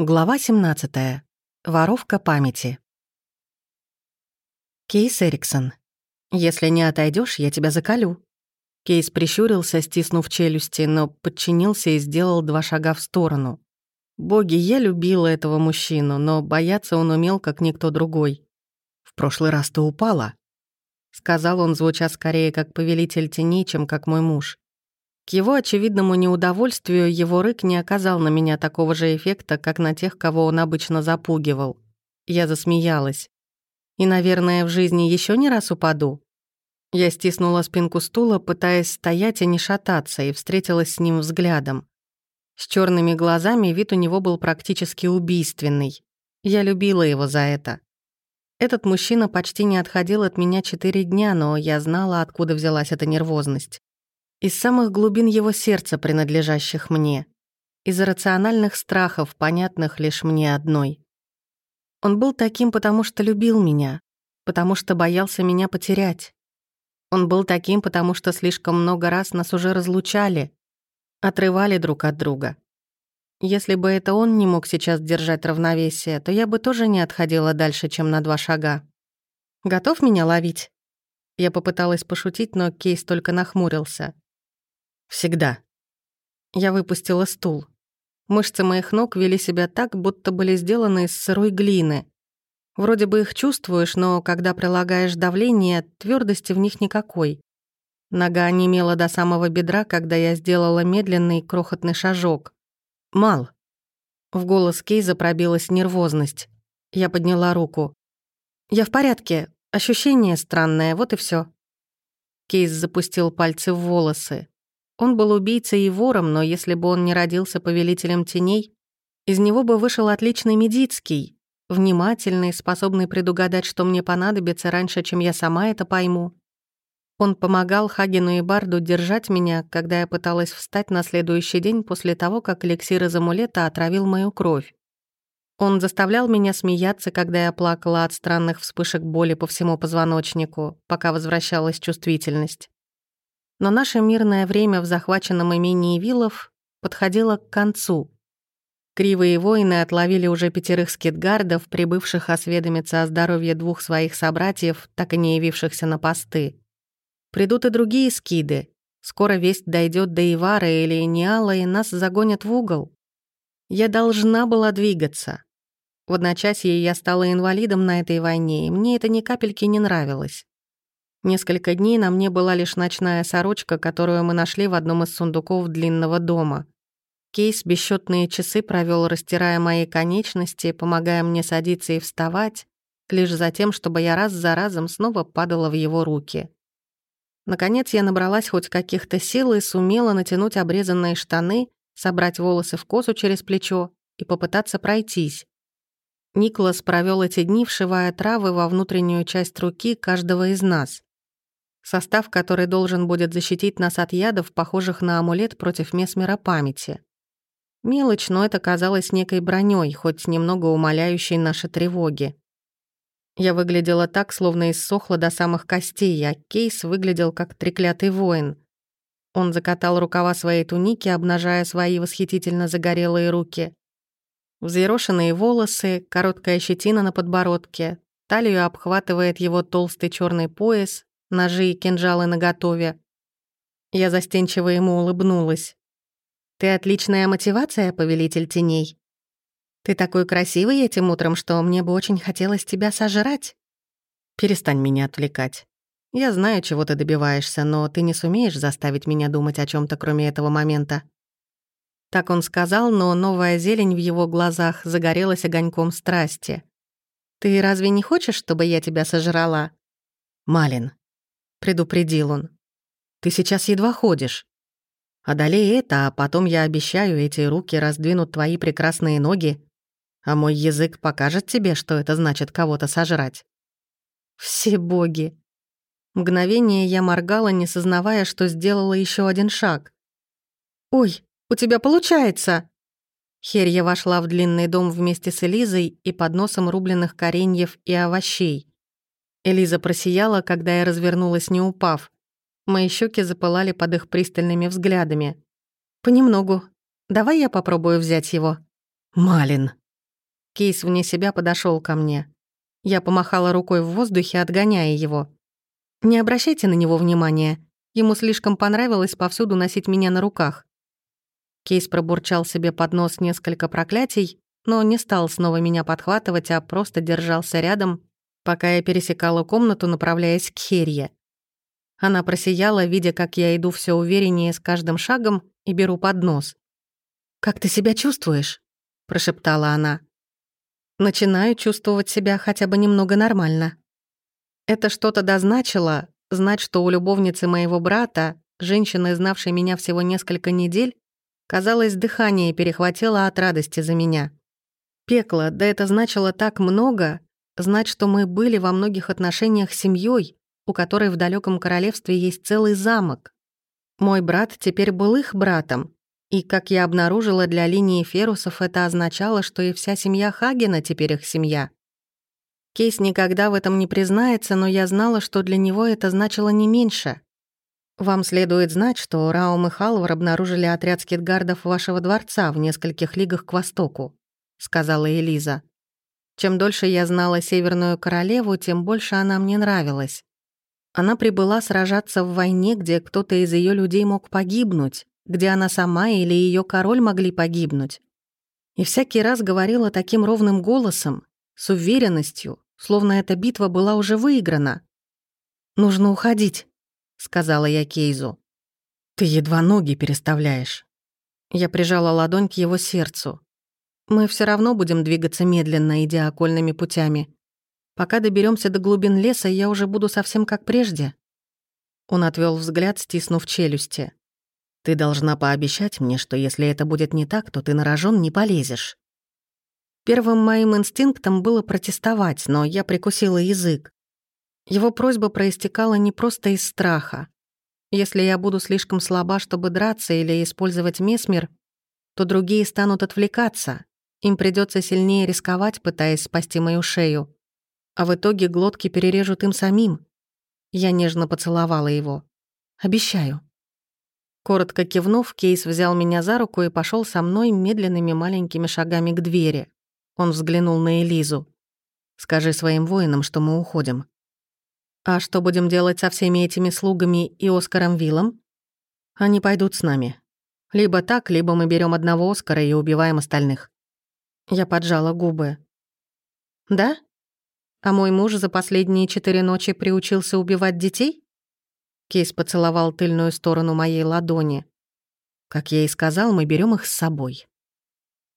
Глава 17. Воровка памяти. Кейс Эриксон. Если не отойдешь, я тебя заколю. Кейс прищурился, стиснув челюсти, но подчинился и сделал два шага в сторону. Боги, я любила этого мужчину, но бояться он умел, как никто другой. «В прошлый раз ты упала», — сказал он, звуча скорее как повелитель теней, чем как мой муж. К его очевидному неудовольствию его рык не оказал на меня такого же эффекта, как на тех, кого он обычно запугивал. Я засмеялась. И, наверное, в жизни еще не раз упаду. Я стиснула спинку стула, пытаясь стоять и не шататься, и встретилась с ним взглядом. С черными глазами вид у него был практически убийственный. Я любила его за это. Этот мужчина почти не отходил от меня четыре дня, но я знала, откуда взялась эта нервозность из самых глубин его сердца, принадлежащих мне, из рациональных страхов, понятных лишь мне одной. Он был таким, потому что любил меня, потому что боялся меня потерять. Он был таким, потому что слишком много раз нас уже разлучали, отрывали друг от друга. Если бы это он не мог сейчас держать равновесие, то я бы тоже не отходила дальше, чем на два шага. «Готов меня ловить?» Я попыталась пошутить, но Кейс только нахмурился. Всегда. Я выпустила стул. Мышцы моих ног вели себя так, будто были сделаны из сырой глины. Вроде бы их чувствуешь, но когда прилагаешь давление, твердости в них никакой. Нога онемела до самого бедра, когда я сделала медленный крохотный шажок. «Мал». В голос Кейза пробилась нервозность. Я подняла руку. «Я в порядке. Ощущение странное, вот и все. Кейз запустил пальцы в волосы. Он был убийцей и вором, но если бы он не родился повелителем теней, из него бы вышел отличный Медицкий, внимательный, способный предугадать, что мне понадобится раньше, чем я сама это пойму. Он помогал Хагену и Барду держать меня, когда я пыталась встать на следующий день после того, как эликсир из амулета отравил мою кровь. Он заставлял меня смеяться, когда я плакала от странных вспышек боли по всему позвоночнику, пока возвращалась чувствительность. Но наше мирное время в захваченном имении Вилов подходило к концу. Кривые воины отловили уже пятерых скитгардов, прибывших осведомиться о здоровье двух своих собратьев, так и не явившихся на посты. Придут и другие скиды. Скоро весть дойдет до Ивара или Ниала, и нас загонят в угол. Я должна была двигаться. В одночасье я стала инвалидом на этой войне, и мне это ни капельки не нравилось. Несколько дней на мне была лишь ночная сорочка, которую мы нашли в одном из сундуков длинного дома. Кейс бесчетные часы провел, растирая мои конечности, помогая мне садиться и вставать, лишь за тем, чтобы я раз за разом снова падала в его руки. Наконец я набралась хоть каких-то сил и сумела натянуть обрезанные штаны, собрать волосы в косу через плечо и попытаться пройтись. Николас провел эти дни, вшивая травы во внутреннюю часть руки каждого из нас. Состав, который должен будет защитить нас от ядов, похожих на амулет против месмера памяти. Мелочь, но это казалось некой броней, хоть немного умаляющей наши тревоги. Я выглядела так, словно иссохла до самых костей, а Кейс выглядел как треклятый воин. Он закатал рукава своей туники, обнажая свои восхитительно загорелые руки. Взъерошенные волосы, короткая щетина на подбородке, талию обхватывает его толстый черный пояс, ножи и кинжалы наготове. Я застенчиво ему улыбнулась. «Ты отличная мотивация, повелитель теней. Ты такой красивый этим утром, что мне бы очень хотелось тебя сожрать. Перестань меня отвлекать. Я знаю, чего ты добиваешься, но ты не сумеешь заставить меня думать о чем то кроме этого момента». Так он сказал, но новая зелень в его глазах загорелась огоньком страсти. «Ты разве не хочешь, чтобы я тебя сожрала?» «Малин, предупредил он. «Ты сейчас едва ходишь. Одолей это, а потом, я обещаю, эти руки раздвинут твои прекрасные ноги, а мой язык покажет тебе, что это значит кого-то сожрать». Все боги. Мгновение я моргала, не сознавая, что сделала еще один шаг. «Ой, у тебя получается!» Херья вошла в длинный дом вместе с Элизой и подносом рубленых кореньев и овощей. Элиза просияла, когда я развернулась, не упав. Мои щеки запылали под их пристальными взглядами. «Понемногу. Давай я попробую взять его». «Малин», Кейс вне себя подошел ко мне. Я помахала рукой в воздухе, отгоняя его. «Не обращайте на него внимания. Ему слишком понравилось повсюду носить меня на руках». Кейс пробурчал себе под нос несколько проклятий, но не стал снова меня подхватывать, а просто держался рядом, пока я пересекала комнату, направляясь к Херье. Она просияла, видя, как я иду все увереннее с каждым шагом и беру поднос. «Как ты себя чувствуешь?» — прошептала она. «Начинаю чувствовать себя хотя бы немного нормально. Это что-то дозначило, знать, что у любовницы моего брата, женщины, знавшей меня всего несколько недель, казалось, дыхание перехватило от радости за меня. Пекло, да это значило так много, знать, что мы были во многих отношениях семьей, у которой в далеком королевстве есть целый замок. Мой брат теперь был их братом, и, как я обнаружила, для линии Ферусов это означало, что и вся семья Хагена теперь их семья. Кейс никогда в этом не признается, но я знала, что для него это значило не меньше. Вам следует знать, что Раум и Халвар обнаружили отряд скитгардов вашего дворца в нескольких лигах к востоку, сказала Элиза. Чем дольше я знала Северную Королеву, тем больше она мне нравилась. Она прибыла сражаться в войне, где кто-то из ее людей мог погибнуть, где она сама или ее король могли погибнуть. И всякий раз говорила таким ровным голосом, с уверенностью, словно эта битва была уже выиграна. «Нужно уходить», — сказала я Кейзу. «Ты едва ноги переставляешь». Я прижала ладонь к его сердцу. «Мы все равно будем двигаться медленно, идя окольными путями. Пока доберемся до глубин леса, я уже буду совсем как прежде». Он отвел взгляд, стиснув челюсти. «Ты должна пообещать мне, что если это будет не так, то ты на рожон не полезешь». Первым моим инстинктом было протестовать, но я прикусила язык. Его просьба проистекала не просто из страха. Если я буду слишком слаба, чтобы драться или использовать месмер, то другие станут отвлекаться. Им придется сильнее рисковать, пытаясь спасти мою шею а в итоге глотки перережут им самим. Я нежно поцеловала его. «Обещаю». Коротко кивнув, Кейс взял меня за руку и пошел со мной медленными маленькими шагами к двери. Он взглянул на Элизу. «Скажи своим воинам, что мы уходим». «А что будем делать со всеми этими слугами и Оскаром Виллом?» «Они пойдут с нами. Либо так, либо мы берем одного Оскара и убиваем остальных». Я поджала губы. «Да? А мой муж за последние четыре ночи приучился убивать детей? Кейс поцеловал тыльную сторону моей ладони. Как я и сказал, мы берем их с собой.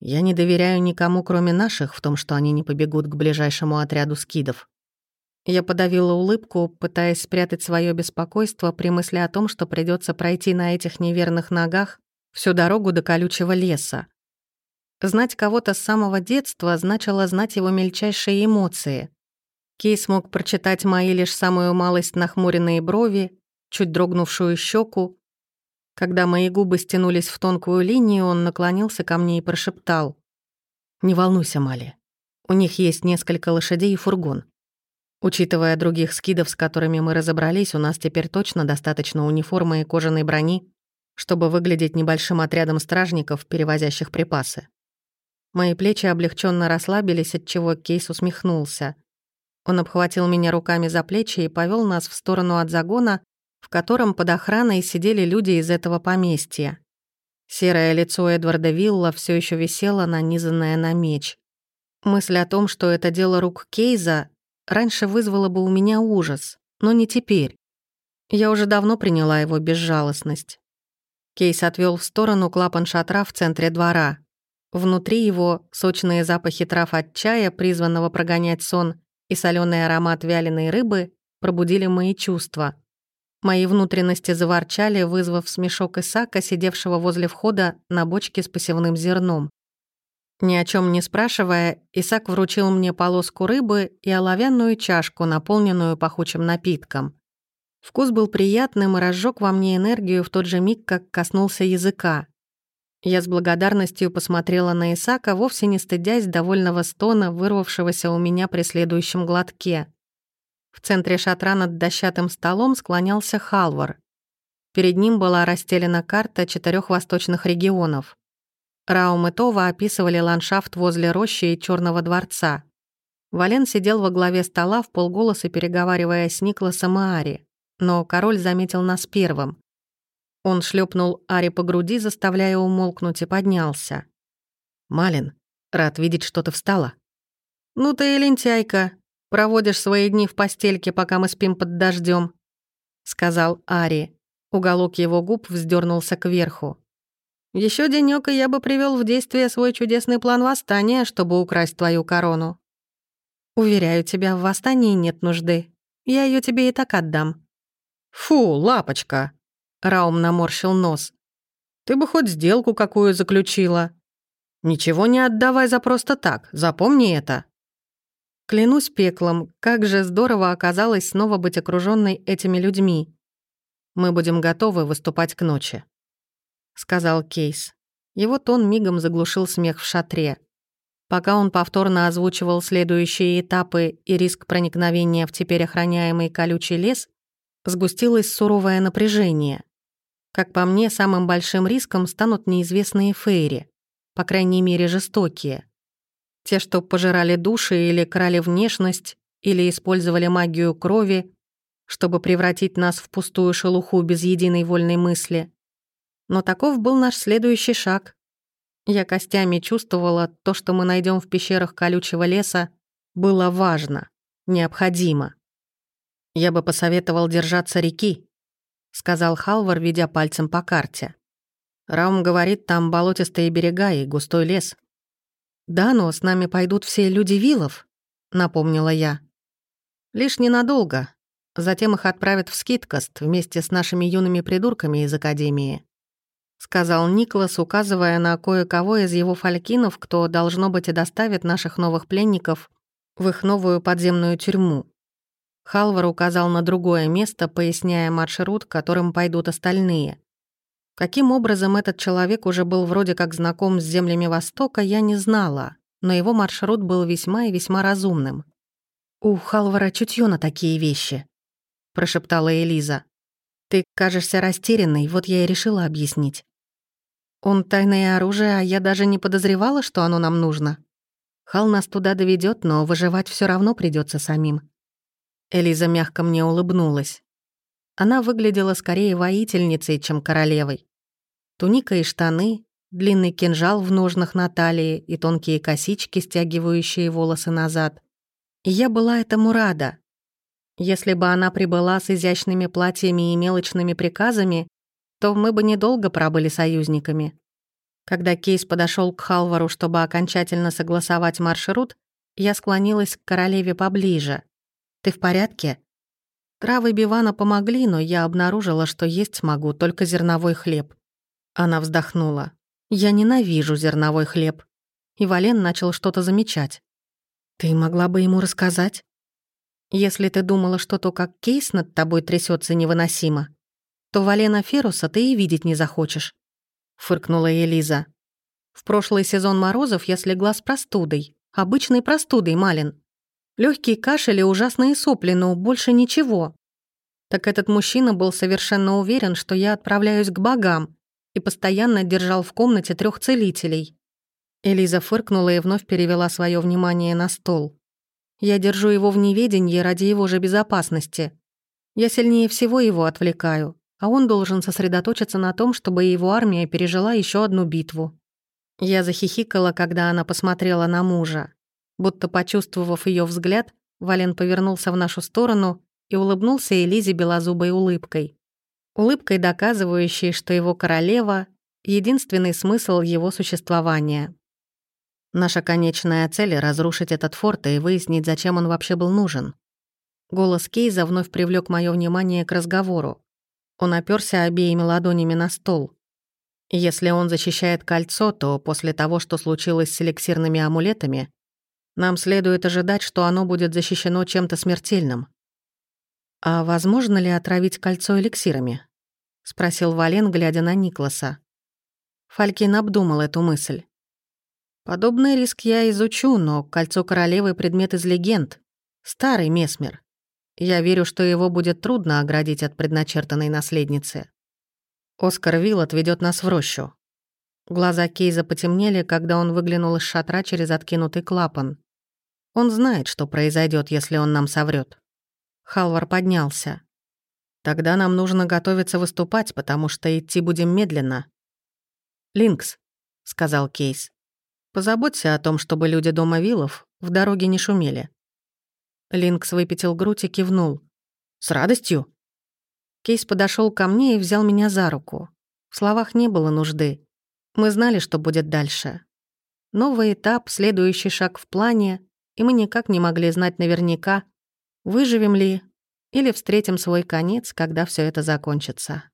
Я не доверяю никому, кроме наших, в том, что они не побегут к ближайшему отряду скидов. Я подавила улыбку, пытаясь спрятать свое беспокойство при мысли о том, что придется пройти на этих неверных ногах всю дорогу до колючего леса. Знать кого-то с самого детства значило знать его мельчайшие эмоции. Кей смог прочитать мои лишь самую малость нахмуренные брови, чуть дрогнувшую щеку. Когда мои губы стянулись в тонкую линию, он наклонился ко мне и прошептал. «Не волнуйся, Мали. У них есть несколько лошадей и фургон. Учитывая других скидов, с которыми мы разобрались, у нас теперь точно достаточно униформы и кожаной брони, чтобы выглядеть небольшим отрядом стражников, перевозящих припасы. Мои плечи облегченно расслабились, отчего Кейс усмехнулся. Он обхватил меня руками за плечи и повел нас в сторону от загона, в котором под охраной сидели люди из этого поместья. Серое лицо Эдварда Вилла все еще висело, нанизанное на меч. Мысль о том, что это дело рук Кейза, раньше вызвала бы у меня ужас, но не теперь. Я уже давно приняла его безжалостность. Кейс отвел в сторону клапан шатра в центре двора. Внутри его сочные запахи трав от чая, призванного прогонять сон, и соленый аромат вяленой рыбы пробудили мои чувства. Мои внутренности заворчали, вызвав смешок Исака, сидевшего возле входа на бочке с посевным зерном. Ни о чем не спрашивая, Исаак вручил мне полоску рыбы и оловянную чашку, наполненную пахучим напитком. Вкус был приятным и разжег во мне энергию в тот же миг, как коснулся языка. Я с благодарностью посмотрела на Исака, вовсе не стыдясь довольного стона, вырвавшегося у меня при следующем глотке. В центре шатра над дощатым столом склонялся Халвар. Перед ним была расстелена карта четырех восточных регионов. Раум и Това описывали ландшафт возле рощи и Черного дворца. Вален сидел во главе стола в полголоса, переговаривая с Никласом и Ари, но король заметил нас первым. Он шлепнул Ари по груди, заставляя умолкнуть, и поднялся. «Малин, рад видеть, что ты встала». «Ну ты и лентяйка. Проводишь свои дни в постельке, пока мы спим под дождем, сказал Ари. Уголок его губ вздернулся кверху. Еще денёк, и я бы привел в действие свой чудесный план восстания, чтобы украсть твою корону. Уверяю тебя, в восстании нет нужды. Я ее тебе и так отдам. Фу, лапочка. Раум наморщил нос. Ты бы хоть сделку какую заключила. Ничего не отдавай за просто так, запомни это. Клянусь пеклом, как же здорово оказалось снова быть окружённой этими людьми. Мы будем готовы выступать к ночи. — сказал Кейс. Его тон мигом заглушил смех в шатре. Пока он повторно озвучивал следующие этапы и риск проникновения в теперь охраняемый колючий лес, сгустилось суровое напряжение. Как по мне, самым большим риском станут неизвестные фейри, по крайней мере, жестокие. Те, что пожирали души или крали внешность, или использовали магию крови, чтобы превратить нас в пустую шелуху без единой вольной мысли. Но таков был наш следующий шаг. Я костями чувствовала, то, что мы найдем в пещерах колючего леса, было важно, необходимо. «Я бы посоветовал держаться реки», — сказал Халвар, ведя пальцем по карте. «Раум говорит, там болотистые берега и густой лес». «Да, но с нами пойдут все люди вилов», — напомнила я. «Лишь ненадолго. Затем их отправят в Скиткаст вместе с нашими юными придурками из Академии сказал Никлас, указывая на кое-кого из его фалькинов, кто, должно быть, и доставит наших новых пленников в их новую подземную тюрьму. Халвар указал на другое место, поясняя маршрут, которым пойдут остальные. Каким образом этот человек уже был вроде как знаком с землями Востока, я не знала, но его маршрут был весьма и весьма разумным. «У Халвара чутье на такие вещи», — прошептала Элиза. «Ты кажешься растерянной, вот я и решила объяснить». Он тайное оружие, а я даже не подозревала, что оно нам нужно. Хал нас туда доведет, но выживать все равно придется самим. Элиза мягко мне улыбнулась. Она выглядела скорее воительницей, чем королевой. Туника и штаны, длинный кинжал в ножнах на талии и тонкие косички, стягивающие волосы назад. И я была этому рада. Если бы она прибыла с изящными платьями и мелочными приказами, то мы бы недолго пробыли союзниками. Когда Кейс подошел к Халвару, чтобы окончательно согласовать маршрут, я склонилась к королеве поближе. «Ты в порядке?» Травы Бивана помогли, но я обнаружила, что есть смогу только зерновой хлеб. Она вздохнула. «Я ненавижу зерновой хлеб». И Вален начал что-то замечать. «Ты могла бы ему рассказать?» «Если ты думала, что то, как Кейс над тобой трясется невыносимо, то Валена Феруса ты и видеть не захочешь», — фыркнула Элиза. «В прошлый сезон морозов я слегла с простудой. Обычной простудой, Малин. Легкий кашель и ужасные сопли, но больше ничего. Так этот мужчина был совершенно уверен, что я отправляюсь к богам и постоянно держал в комнате трех целителей». Элиза фыркнула и вновь перевела свое внимание на стол. «Я держу его в неведении ради его же безопасности. Я сильнее всего его отвлекаю а он должен сосредоточиться на том, чтобы его армия пережила еще одну битву. Я захихикала, когда она посмотрела на мужа. Будто почувствовав ее взгляд, Вален повернулся в нашу сторону и улыбнулся Элизе белозубой улыбкой. Улыбкой, доказывающей, что его королева — единственный смысл его существования. Наша конечная цель — разрушить этот форт и выяснить, зачем он вообще был нужен. Голос Кейза вновь привлек мое внимание к разговору. Он оперся обеими ладонями на стол. Если он защищает кольцо, то после того, что случилось с эликсирными амулетами, нам следует ожидать, что оно будет защищено чем-то смертельным. «А возможно ли отравить кольцо эликсирами?» — спросил Вален, глядя на Никласа. Фалькин обдумал эту мысль. «Подобный риск я изучу, но кольцо королевы — предмет из легенд. Старый месмер. Я верю, что его будет трудно оградить от предначертанной наследницы. Оскар Вилл отведет нас в рощу. Глаза Кейза потемнели, когда он выглянул из шатра через откинутый клапан. Он знает, что произойдет, если он нам соврет. Халвар поднялся. Тогда нам нужно готовиться выступать, потому что идти будем медленно. «Линкс», — сказал Кейс, — «позаботься о том, чтобы люди дома Вилов в дороге не шумели». Линкс выпятил грудь и кивнул. «С радостью». Кейс подошел ко мне и взял меня за руку. В словах не было нужды. Мы знали, что будет дальше. Новый этап, следующий шаг в плане, и мы никак не могли знать наверняка, выживем ли или встретим свой конец, когда все это закончится.